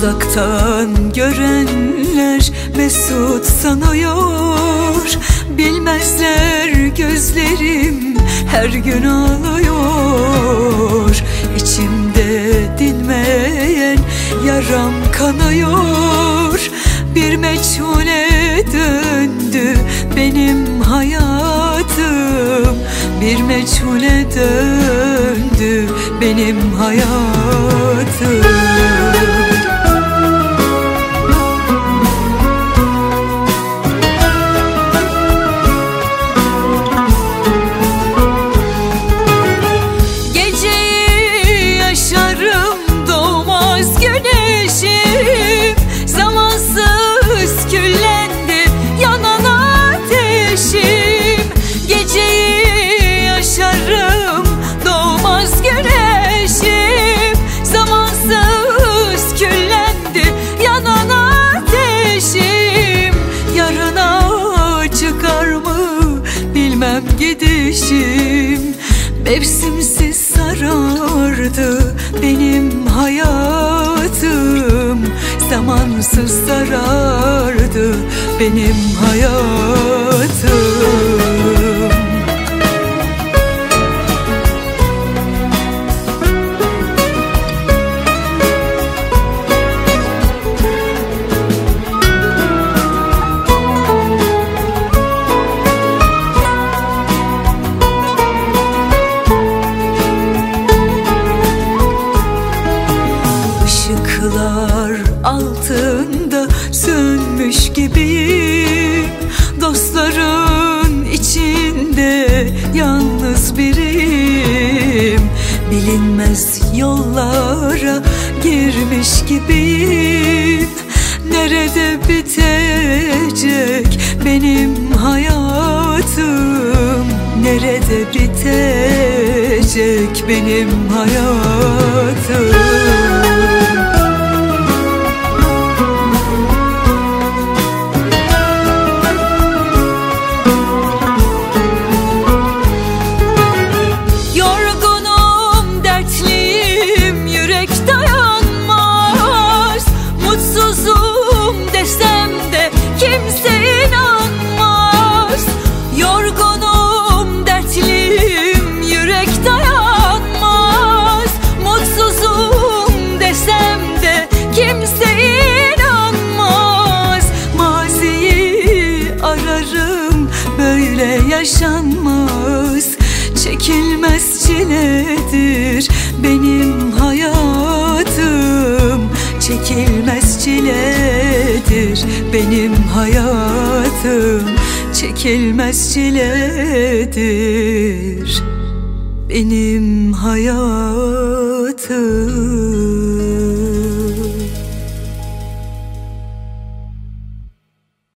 Uzaktan görenler mesut sanıyor. Bilmezler gözlerim her gün ağlıyor. İçimde dinmeyen yaram kanıyor. Bir meçhule döndü benim hayatım. Bir meçhule döndü benim hayatım gidişim. Mevsimsiz sarardı benim hayatım. Zamansız sarardı benim hayatım altında sönmüş gibiyim Dostların içinde yalnız biriyim Bilinmez yollara girmiş gibiyim Nerede bitecek benim hayatım? Nerede bitecek benim hayatım böyle yaşanmaz. Çekilmez çiledir benim hayatım. Çekilmez çiledir benim hayatım. Çekilmez çiledir benim hayatım